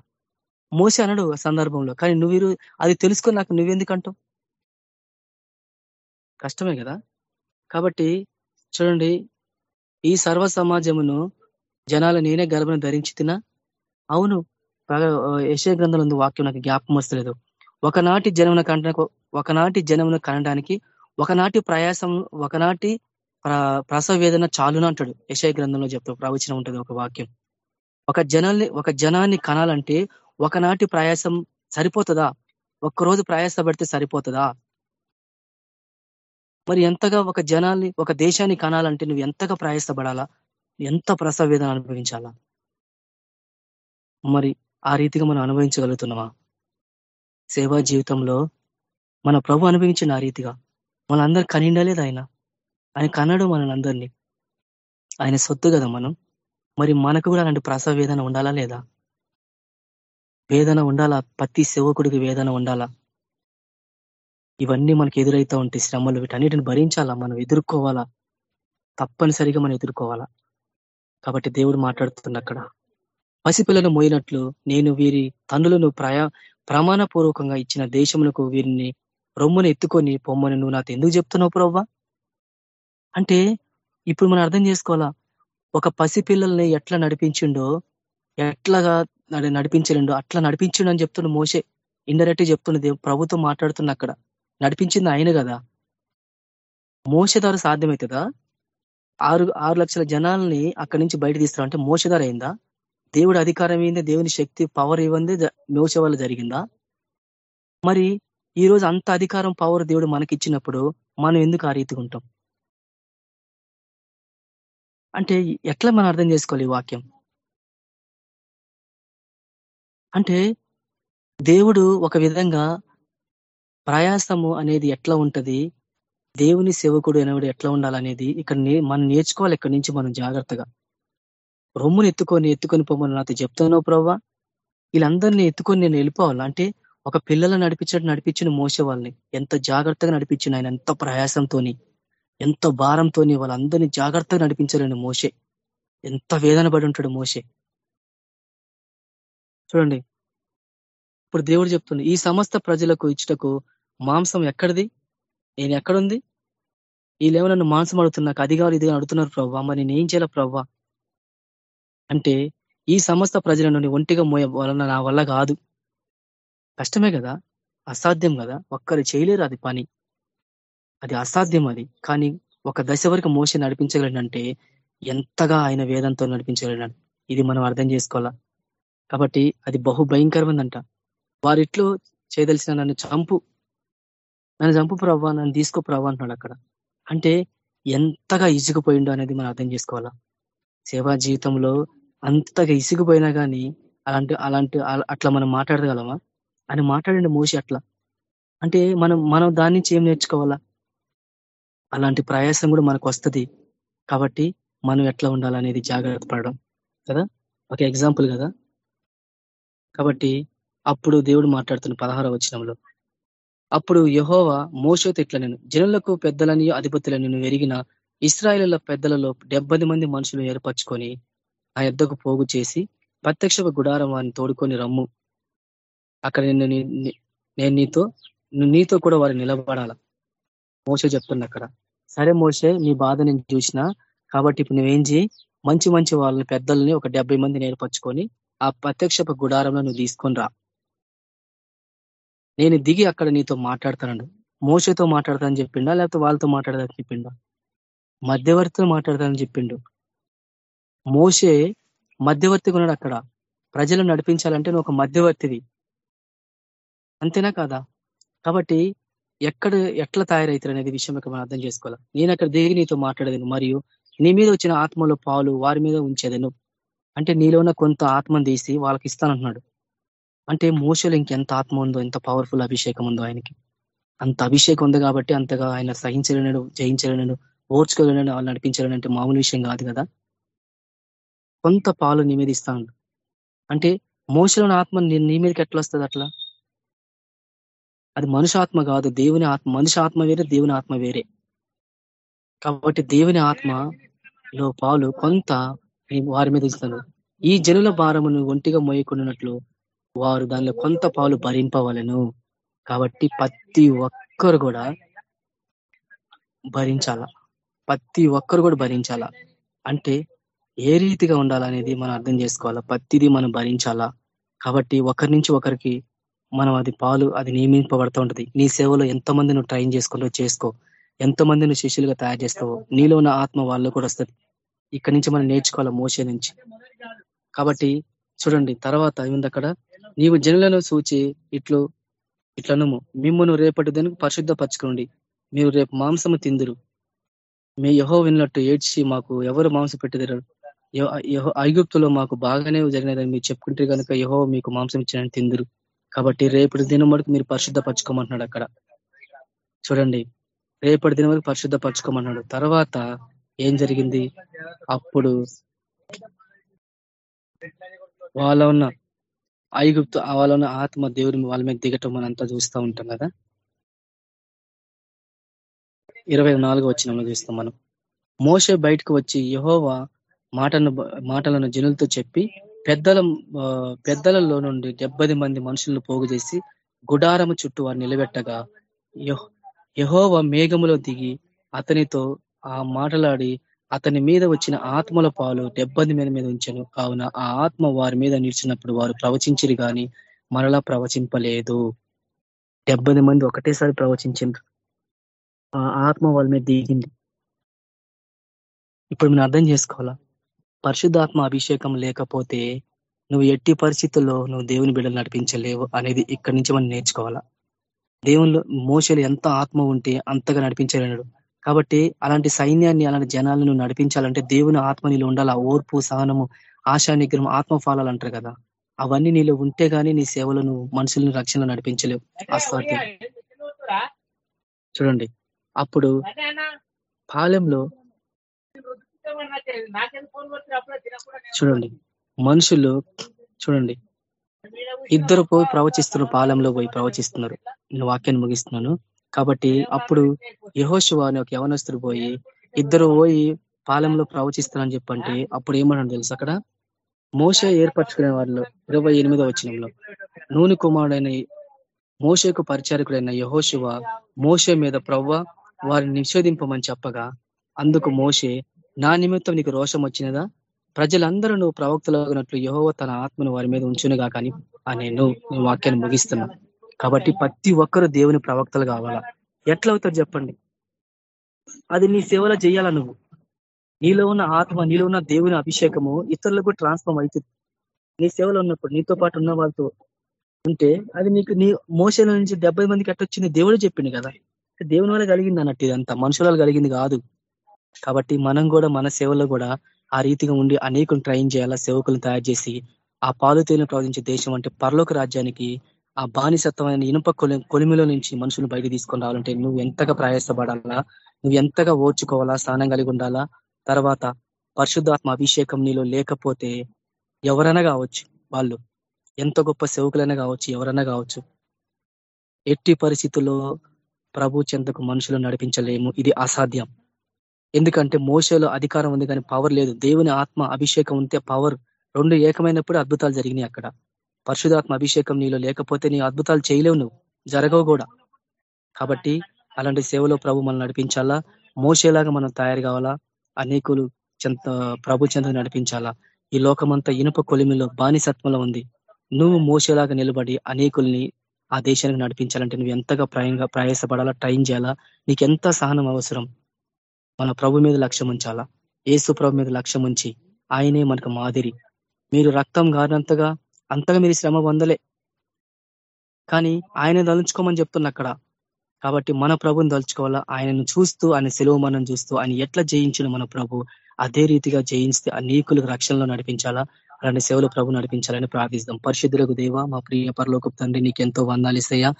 మోస అన్నాడు సందర్భంలో. కానీ నువ్వు అది తెలుసుకొని నాకు నువ్వెందుకు అంటావు? కష్టమే కదా? కాబట్టి చూడండి ఈ సర్వ సమాజమును జనాలు నేనే గర్భను ధరించి తినా అవును. యశయ గ్రంథంలో ఉంది వాక్యం నాకు జ్ఞాపకం వస్తలేదు. ఒకనాటి జనమున కనడానికి ఒకనాటి జనమును కనడానికి ఒకనాటి ప్రయాసం ఒకనాటి ప్రసవ వేదన చాలున అంటాడు. యశయ గ్రంథంలో చెప్తూ ప్రవచనం ఉంటుంది ఒక వాక్యం. ఒక జనాన్ని ఒక జనాన్ని కనాలంటే ఒకనాటి ప్రయాసం సరిపోతుందా? ఒక్కరోజు ప్రయాసపడితే సరిపోతుందా? మరి ఎంతగా ఒక జనాన్ని ఒక దేశాన్ని కనాలంటే నువ్వు ఎంతగా ప్రయాసపడాలా? ఎంత ప్రసవేదన అనుభవించాలా? మరి ఆ రీతిగా మనం అనుభవించగలుగుతున్నామా? సేవా జీవితంలో మన ప్రభు అనుభవించిన ఆ రీతిగా మనందరు కనిండలేదు ఆయన. ఆయన కన్నాడు మనందరినీ ఆయన సొత్తు కదా మనం. మరి మనకు కూడా అలాంటి ప్రసవ వేదన ఉండాలా లేదా? వేదన ఉండాలా? ప్రతి సేవకుడికి వేదన ఉండాలా? ఇవన్నీ మనకి ఎదురైతే ఉంటాయి శ్రమలు. వీటన్నిటిని భరించాలా? మనం ఎదుర్కోవాలా? తప్పనిసరిగా మనం ఎదుర్కోవాలా? కాబట్టి దేవుడు మాట్లాడుతుంది అక్కడ. పసిపిల్లను మోయినట్లు నేను వీరి తండ్రులను ప్రయా ప్రమాణపూర్వకంగా ఇచ్చిన దేశములకు వీరిని రొమ్మును ఎత్తుకొని పొమ్మని నువ్వు నాకు ఎందుకు చెప్తున్నావు ప్రవ్వా? అంటే ఇప్పుడు మనం అర్థం చేసుకోవాలా? ఒక పసిపిల్లల్ని ఎట్లా నడిపించిండో ఎట్లాగా నడిపించలేండో అట్లా నడిపించిండు అని చెప్తుండే మోసే ఇండైరెక్ట్ చెప్తుండే ప్రభుత్వం మాట్లాడుతున్న అక్కడ. నడిపించింది ఆయన కదా. మోసదారు సాధ్యమవుతుందా ఆరు ఆరు లక్షల జనాల్ని అక్కడి నుంచి బయట తీస్తారు? అంటే మోసదారు అయిందా? దేవుడి అధికారం ఏంది? దేవుని శక్తి పవర్ ఇవ్వంది? మోస వల్ల జరిగిందా? మరి ఈ రోజు అంత అధికారం పవర్ దేవుడు మనకి ఇచ్చినప్పుడు మనం ఎందుకు ఆ రీతిగా ఉంటాం? అంటే ఎట్లా మనం అర్థం చేసుకోవాలి ఈ వాక్యం? అంటే దేవుడు ఒక విధంగా ప్రయాసము అనేది ఎట్లా ఉంటది? దేవుని సేవకుడు అనేవాడు ఎట్లా ఉండాలనేది ఇక్కడ మనం నేర్చుకోవాలి ఇక్కడి నుంచి మనం జాగ్రత్తగా. రొమ్మును ఎత్తుకొని ఎత్తుకొని పోమని నాతో చెప్తున్నావు ప్రవ్వా? వీళ్ళందరినీ ఎత్తుకొని నేను వెళ్ళిపోవాలి? అంటే ఒక పిల్లలు నడిపించడం నడిపించిన మోసే వాళ్ళని ఎంత జాగ్రత్తగా నడిపించిన ఆయన ఎంత ప్రయాసంతోని ఎంత భారంతోని వాళ్ళందరినీ జాగ్రత్తగా నడిపించాలని మోసే. ఎంత వేదన పడి ఉంటాడు మోసే. చూడండి ఇప్పుడు దేవుడు చెప్తుంది ఈ సమస్త ప్రజలకు ఇచ్చటకు మాంసం ఎక్కడిది? నేను ఎక్కడుంది? వీళ్ళేమో నన్ను మాంసం అడుగుతున్నా అధికారులు ఇదిగా ఇది అడుగుతున్నారు ప్రవ్వా మరి నేను ఏం చేయాల ప్రవ్వా అంటే ఈ సమస్త ప్రజల నుండి ఒంటిగా మోయ వలన నా వల్ల కాదు. కష్టమే కదా? అసాధ్యం కదా? ఒక్కరు చేయలేరు అది పని. అది అసాధ్యం అది. కానీ ఒక దశ వరకు మోస నడిపించగలడంటే ఎంతగా ఆయన వేదంతో నడిపించగలడు ఇది మనం అర్థం చేసుకోవాలా? కాబట్టి అది బహు భయంకరమైందంట. వారిట్లో చేయదలిసిన నన్ను చంపు నన్ను చంపు ప్రవ్వా నన్ను తీసుకో ప్రవ్వా అంటున్నాడు అక్కడ. అంటే ఎంతగా ఇసుకుపోయిండో అనేది మనం అర్థం చేసుకోవాలా? సేవా జీవితంలో అంతగా ఇసుకుపోయినా కానీ అలాంటి అలాంటి అట్లా మనం మాట్లాడగలమా? అని మాట్లాడండి మోసి అట్లా. అంటే మనం మనం దాని నుంచి ఏం నేర్చుకోవాలా? అలాంటి ప్రయాసం కూడా మనకు వస్తుంది. కాబట్టి మనం ఎట్లా ఉండాలనేది జాగ్రత్త పడడం కదా? ఒక ఎగ్జాంపుల్ కదా? కాబట్టి అప్పుడు దేవుడు మాట్లాడుతున్న పదహార వచనంలో అప్పుడు యహోవా మోసోతో ఇట్లా నేను జనులకు పెద్దలని అధిపతులని నేను ఎరిగిన ఇస్రాయేళ్ళ పెద్దలలో డెబ్బై మంది మనుషులు ఏర్పరచుకొని ఆ ఎద్దకు పోగు చేసి ప్రత్యక్ష గుడారం వారిని తోడుకొని రమ్ము. అక్కడ నేను నేను నీతో నీతో కూడా వారు నిలబడాల. మోస చెప్తున్నా అక్కడ సరే మోసే నీ బాధ నేను చూసిన కాబట్టి ఇప్పుడు నువ్వేం చేయి మంచి మంచి వాళ్ళని పెద్దల్ని ఒక డెబ్బై మంది నేర్పరచుకొని ఆ ప్రత్యక్ష గుడారంలో నువ్వు తీసుకొని రా. నేను దిగి అక్కడ నీతో మాట్లాడతానండు. మోసతో మాట్లాడతానని చెప్పిండా? లేకపోతే వాళ్ళతో మాట్లాడదని చెప్పిండా? మధ్యవర్తితో మాట్లాడతానని చెప్పిండు. మోసే మధ్యవర్తిగా ఉన్నాడు అక్కడ. ప్రజలు నడిపించాలంటే నువ్వు ఒక మధ్యవర్తివి. అంతేనా కాదా? కాబట్టి ఎక్కడ ఎట్లా తయారవుతారు అనేది విషయం ఇక్కడ మనం అర్థం చేసుకోవాలి. నేను అక్కడ దిగి నీతో మాట్లాడేది మరియు నీ మీద వచ్చిన ఆత్మలో పాలు వారి మీద ఉంచేదను అంటే నీలో ఉన్న కొంత ఆత్మను తీసి వాళ్ళకి ఇస్తానంటున్నాడు. అంటే మోసలు ఇంకెంత ఆత్మ ఉందో ఎంత పవర్ఫుల్ అభిషేకం ఉందో ఆయనకి. అంత అభిషేకం ఉంది కాబట్టి అంతగా ఆయన సహించలేనడు జయించలేనడు ఓర్చుకోలేనడు వాళ్ళు నడిపించలేను అంటే మామూలు విషయం కాదు కదా. కొంత పాలు నీ మీద ఇస్తాను అంటే మోసలోని ఆత్మ నీ మీదకి ఎట్లా వస్తుంది అట్లా? అది మనుషాత్మ ఆత్మ కాదు దేవుని ఆత్మ మనిషి ఆత్మ వేరే దేవుని ఆత్మ వేరే. కాబట్టి దేవుని ఆత్మలో పాలు కొంత వారి మీద ఇస్తాను. ఈ జనుల భారమును ఒంటిగా మోయకున్నట్లు వారు దానిలో కొంత పాలు భరింపవలను. కాబట్టి ప్రతి ఒక్కరు కూడా భరించాల? ప్రతి ఒక్కరు కూడా భరించాలా? అంటే ఏ రీతిగా ఉండాలనేది మనం అర్థం చేసుకోవాలా? ప్రతిదీ మనం భరించాలా? కాబట్టి ఒకరి నుంచి ఒకరికి మనం అది పాలు అది నియమింపబడుతూ ఉంటది. నీ సేవలో ఎంతమంది నువ్వు ట్రైన్ చేసుకుంటూ చేసుకో? ఎంతమంది నువ్వు శిష్యులుగా తయారు చేస్తావో? నీలో ఉన్న ఆత్మ వాళ్ళు కూడా వస్తుంది. ఇక్కడి నుంచి మనం నేర్చుకోవాలి? మోసే నుంచి. కాబట్టి చూడండి తర్వాత ఏముంది అక్కడ? నీవు జనులను సూచి ఇట్లు ఇట్లను మిమ్మల్ని రేపటి దానికి పరిశుద్ధపరచుకోండి మీరు రేపు మాంసము తిందురు. మీ యహో విన్నట్టు ఏడ్చి మాకు ఎవరు మాంసం పెట్టిదరు? ఐగుప్తులో మాకు బాగానే జరిగినదని మీరు చెప్పుకుంటే కనుక యహో మీకు మాంసం ఇచ్చిన తిందురు. కాబట్టి రేపటి దినం వరకు మీరు పరిశుద్ధపరచుకోమంటున్నాడు అక్కడ. చూడండి. రేపటి దినం వరకు పరిశుద్ధపరచుకోమన్నాడు తర్వాత ఏం జరిగింది? అప్పుడు వాళ్ళ ఉన్న ఐగుప్తు వాళ్ళ ఆత్మ దేవుని వాళ్ళ మీద దిగటం మనం చూస్తూ ఉంటాం కదా? ఇరవై నాలుగు వచ్చిన చూస్తాం మనం. మోసే బయటకు వచ్చి యహోవా మాటను మాటలను జనులతో చెప్పి పెద్దల పెద్దలలో నుండి డెబ్బది మంది మనుషులను పోగు చేసి గుడారము చుట్టూ వారు నిలబెట్టగా యహోవ మేఘములో దిగి అతనితో ఆ మాటలాడి అతని మీద వచ్చిన ఆత్మల పాలు డెబ్బంది మీద మీద ఉంచను. కావున ఆ ఆత్మ వారి మీద నిలిచినప్పుడు వారు ప్రవచించిరి గాని మరలా ప్రవచింపలేదు. డెబ్బది మంది ఒకటేసారి ప్రవచించారు ఆ ఆత్మ వాళ్ళ మీద దిగింది. ఇప్పుడు మనం అర్థం చేసుకోవాలా? పరిశుద్ధాత్మ అభిషేకం లేకపోతే నువ్వు ఎట్టి పరిస్థితుల్లో నువ్వు దేవుని బిడ్డలు నడిపించలేవు అనేది ఇక్కడి నుంచి మనం నేర్చుకోవాలా? దేవుళ్ళు మోసలు ఎంత ఆత్మ ఉంటే అంతగా నడిపించలేడు కాబట్టి అలాంటి సైన్యాన్ని అలాంటి జనాలను నడిపించాలంటే దేవుని ఆత్మ నీళ్ళు ఉండాలా. ఓర్పు సహనము ఆశా నిగ్రహం ఆత్మ ఫలాలు అంటారు కదా. అవన్నీ నీళ్ళు ఉంటే గానీ నీ సేవలు నువ్వు మనుషులను రక్షణ నడిపించలేవు. అసాధ్యం చూడండి. అప్పుడు పాలెంలో చూడండి. మనుషులు చూడండి. ఇద్దరు పోయి ప్రవచిస్తున్నారు పాలెంలో పోయి ప్రవచిస్తున్నారు. నేను వాక్యాన్ని ముగిస్తున్నాను. కాబట్టి అప్పుడు యహోశివ అని ఒక యవనస్తుడు పోయి ఇద్దరు పోయి పాలెంలో ప్రవచిస్తానని చెప్పంటే అప్పుడు ఏమన్నాడు తెలుసు అక్కడ? మోస ఏర్పరచుకునే వాళ్ళు ఇరవై ఎనిమిదో వచనంలో నూనె కుమారుడైన మోసకు పరిచారకుడైన యహోశివ మోసే మీద ప్రవ్వ వారిని నిషేధింపమని చెప్పగా అందుకు మోసే నా నిమిత్తం నీకు రోషం వచ్చినదా? ప్రజలందరూ నువ్వు ప్రవక్తలగినట్లు యహోవ తన ఆత్మను వారి మీద ఉంచునుగా కానీ అనే నువ్వు వాక్యాన్ని ముగిస్తున్నా. కాబట్టి ప్రతి ఒక్కరు దేవుని ప్రవక్తలు కావాలా? ఎట్లా అవుతారు చెప్పండి? అది నీ సేవలో చేయాలా నువ్వు? నీలో ఉన్న ఆత్మ నీలో ఉన్న దేవుని అభిషేకము ఇతరులకు ట్రాన్స్ఫార్మ్ అవుతుంది. నీ సేవలో ఉన్నప్పుడు నీతో పాటు ఉన్న వాళ్ళతో ఉంటే అది నీకు నీ మోసల నుంచి డెబ్బై మందికి ఎట్టొచ్చింది దేవుడు చెప్పింది కదా. దేవుని వల్ల కలిగింది అన్నట్టు ఇదంతా. మనుషుల కలిగింది కాదు. కాబట్టి మనం కూడా మన సేవలో కూడా ఆ రీతిగా ఉండి అనేకం ట్రైన్ చేయాలా? సేవకులను తయారు చేసి ఆ పాలు తేలిన ప్రవహించే దేశం అంటే పరలోక రాజ్యానికి ఆ బానిసత్వమైన ఇనుప కొలిమిలో నుంచి మనుషులు బయట తీసుకొని రావాలంటే నువ్వు ఎంతగా ప్రయాసపడాలా? నువ్వు ఎంతగా ఓర్చుకోవాలా? స్నానం కలిగి ఉండాలా? తర్వాత పరిశుద్ధాత్మ అభిషేకం నీలో లేకపోతే ఎవరైనా కావచ్చు వాళ్ళు. ఎంత గొప్ప సేవకులైనా కావచ్చు ఎవరైనా కావచ్చు. ఎట్టి పరిస్థితుల్లో ప్రభు చెంతకు మనుషులు నడిపించలేము. ఇది అసాధ్యం. ఎందుకంటే మోసలో అధికారం ఉంది కానీ పవర్ లేదు. దేవుని ఆత్మ అభిషేకం ఉంటే పవర్ రెండు ఏకమైనప్పుడు అద్భుతాలు జరిగినాయి అక్కడ. పరిశుధాత్మ అభిషేకం నీలో లేకపోతే నీ అద్భుతాలు చేయలేవు నువ్వు. జరగవు కూడా. కాబట్టి అలాంటి సేవలో ప్రభు మనం నడిపించాలా? మోసేలాగా మనం తయారు కావాలా? అనేకులు చెంత ప్రభు చెంత నడిపించాలా? ఈ లోకమంతా ఇనుప కొలిమిలో బానిసత్వంలో ఉంది. నువ్వు మోసేలాగా నిలబడి అనేకుల్ని ఆ దేశానికి నడిపించాలంటే నువ్వు ఎంతగా ప్రయంగా ప్రయాసపడాలా ట్రైన్ చేయాలా? నీకెంత సహనం అవసరం? మన ప్రభు మీద లక్ష్యం ఉంచాలా? ఏసు ప్రభు మీద లక్ష్యం ఉంచి ఆయనే మనకు మాదిరి. మీరు రక్తం గారినంతగా అంతగా మీరు శ్రమ పొందలే. కానీ ఆయన దలుచుకోమని చెప్తున్న అక్కడ. కాబట్టి మన ప్రభుని దలుచుకోవాలా ఆయనను చూస్తూ ఆయన సెలవు మనం చూస్తూ ఆయన ఎట్లా జయించిన మన ప్రభు? అదే రీతిగా జయిస్తే అనేకులకు రక్షణలో నడిపించాలా? అలాంటి సేవలు ప్రభు నడిపించాలని ప్రార్థిస్తాం. పరిశుద్ధులకు దేవ మా ప్రియ పరలోక తండ్రి నీకు ఎంతో వందాలిసయ్యా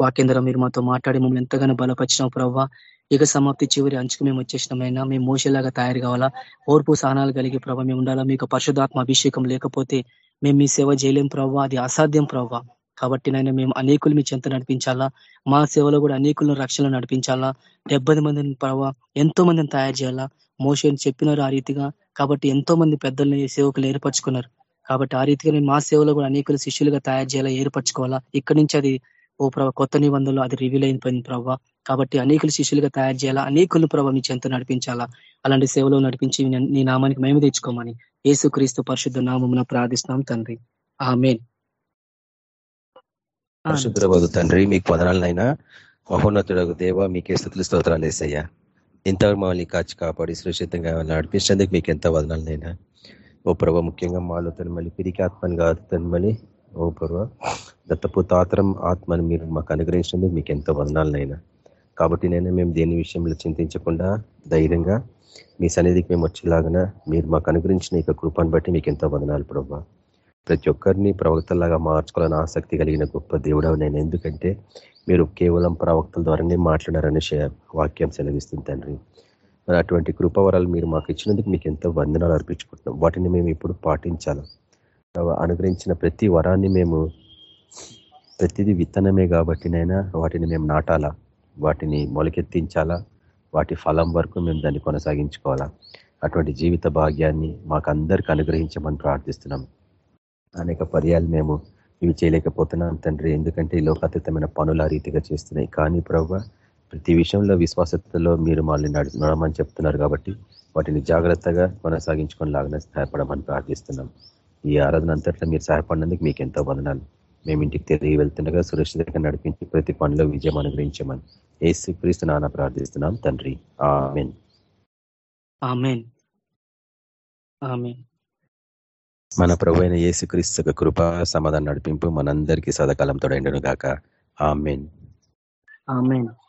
వాకేంద్రం మీరు మాతో మాట్లాడి మమ్మల్ని ఎంతగానో బలపరిచినావు ప్రవ్వా. ఇక సమాప్తి చివరి అంచుకు మేము వచ్చేసినమైనా మేము మోసేలాగా తయారు కావాలా? ఓర్పు సహనాలు కలిగి ప్రభావ మేము ఉండాలా? మీకు పరిశుధాత్మ అభిషేకం లేకపోతే మేము మీ సేవ చేయలేం ప్రవ్వా అది అసాధ్యం ప్రవ్వా. కాబట్టి నైనా మేము అనేకులు మీ చెంత నడిపించాలా? మా సేవలో కూడా అనేకులను రక్షణ నడిపించాలా? డెబ్బై మందిని ప్రభావ ఎంతో మందిని తయారు చేయాలా? మోషన్ చెప్పినారు ఆ రీతిగా కాబట్టి ఎంతో మంది పెద్దల్ని సేవకులు ఏర్పరచుకున్నారు. కాబట్టి ఆ రీతిగా మా సేవలో కూడా అనేకులు శిష్యులుగా తయారు చేయాలా ఏర్పరచుకోవాలా? ఇక్కడి నుంచి అది ఓ ప్రభావ కొత్త నిబంధనలు అది రివీల్ అయిపోయింది ప్రభావ కాబట్టి అనేకులు శిష్యులుగా తయారు చేయాలా? అనేకులు ప్రభావ మీ చెంత నడిపించాలా? అలాంటి సేవలో నడిపించి నీ నామానికి మేము తెచ్చుకోమని క్రీస్తు పరిశుద్ధ నామమున ప్రార్థిస్తున్నాం తండ్రి. ఆమెన్. పరిశుద్ధ తండ్రి మీకు పదనాలనైనా మహోన్నతుడు దేవ మీకే స్థుతులు స్తోత్రాలు వేసయ్యా. ఇంత మమ్మల్ని కాచి కాపాడి సురక్షితంగా నడిపించేందుకు మీకు ఎంత వదనాలనైనా. ఓ ప్రభావ ముఖ్యంగా మాలో మళ్ళీ పిరికి ఆత్మని కాదు తనమని ఓ ప్రభావ దత్తపుతాత్రం ఆత్మని మీరు మాకు అనుగ్రహించినందుకు మీకు ఎంతో వదనాలనైనా కాబట్టి నేను మేము దేని విషయంలో చింతించకుండా ధైర్యంగా మీ సన్నిధికి మేము వచ్చేలాగా మీరు మాకు అనుగ్రహించిన ఇక కృపను బట్టి మీకు ఎంతో వదనాలు ప్రభావ ప్రతి ఒక్కరిని ప్రవక్తలాగా మార్చుకోవాలని ఆసక్తి కలిగిన గొప్ప దేవుడు నేను. ఎందుకంటే మీరు కేవలం ప్రవక్తల ద్వారానే మాట్లాడారని వాక్యం సెలవిస్తుంది తండ్రి. మరి అటువంటి కృపవరాలు మీరు మాకు ఇచ్చినందుకు మీకు ఎంతో వందనాలు అర్పించుకుంటున్నాం. వాటిని మేము ఇప్పుడు పాటించాలి? అనుగ్రహించిన ప్రతి వరాన్ని మేము ప్రతిదీ విత్తనమే కాబట్టి నైనా వాటిని మేము నాటాలా? వాటిని మొలకెత్తించాలా? వాటి ఫలం వరకు మేము దాన్ని కొనసాగించుకోవాలా? అటువంటి జీవిత భాగ్యాన్ని మాకందరికి అనుగ్రహించమని ప్రార్థిస్తున్నాం. అనేక పర్యాలు మేము ఇవి చేయలేకపోతున్నాం తండ్రి. ఎందుకంటే ఈ లోకాతీతమైన పనులు ఆ రీతిగా చేస్తున్నాయి. కానీ ప్రభు ప్రతి విషయంలో విశ్వాసతలో మీరు మళ్ళీ నడమని చెప్తున్నారు కాబట్టి వాటిని జాగ్రత్తగా కొనసాగించుకొని లాగానే సహాయపడమని ప్రార్థిస్తున్నాం. ఈ ఆరాధన అంతట్లో మీరు సహాయపడినందుకు మీకు ఎంతో వందనాలు. మేము ఇంటికి తిరిగి వెళ్తుండగా సురక్షితంగా నడిపించి ప్రతి పనిలో విజయం అనుగ్రహించమని ఏసు క్రీస్తు నాన్న ప్రార్థిస్తున్నాం తండ్రి. మన ప్రభు అయిన యేసుక్రీస్తు కృప సమాధానం నడిపింపు మనందరికీ సదాకాలం తోడైండును గాక. ఆమెన్.